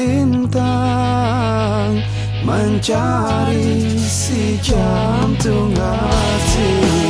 melintang Mencari si jantung asing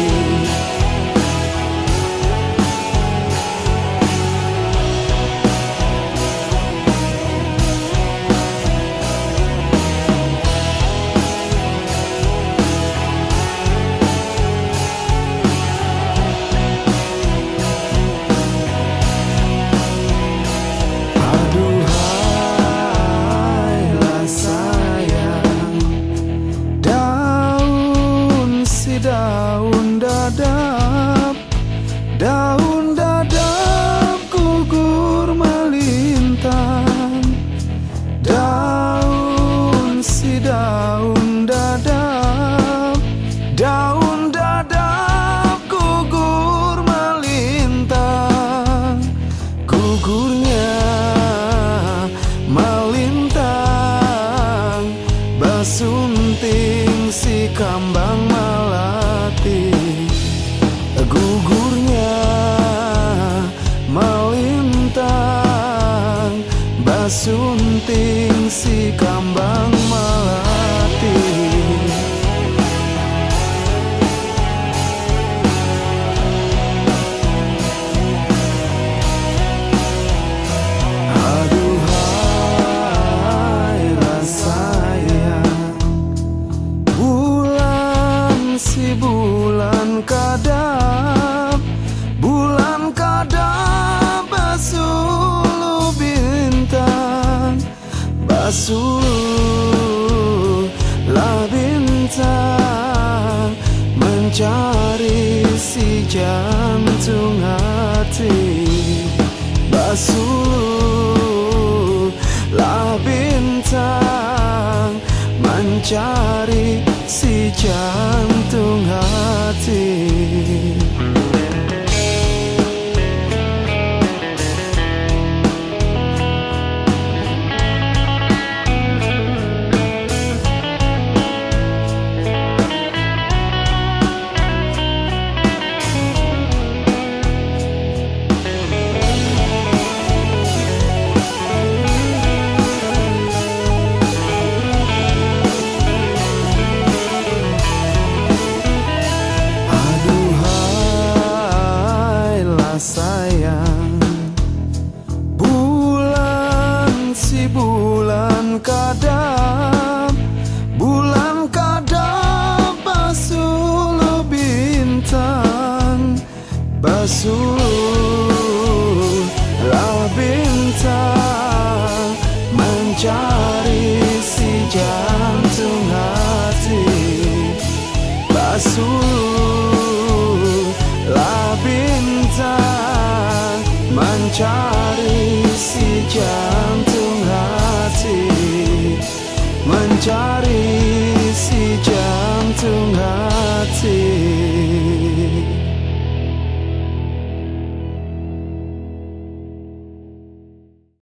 Basunting si kambang basuhlah bintang mencari si jantung hati basuhlah bintang mencari si jantung basuhlah bintang mencari si jantung hati. Basuhlah